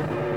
Yeah.